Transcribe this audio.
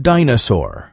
dinosaur.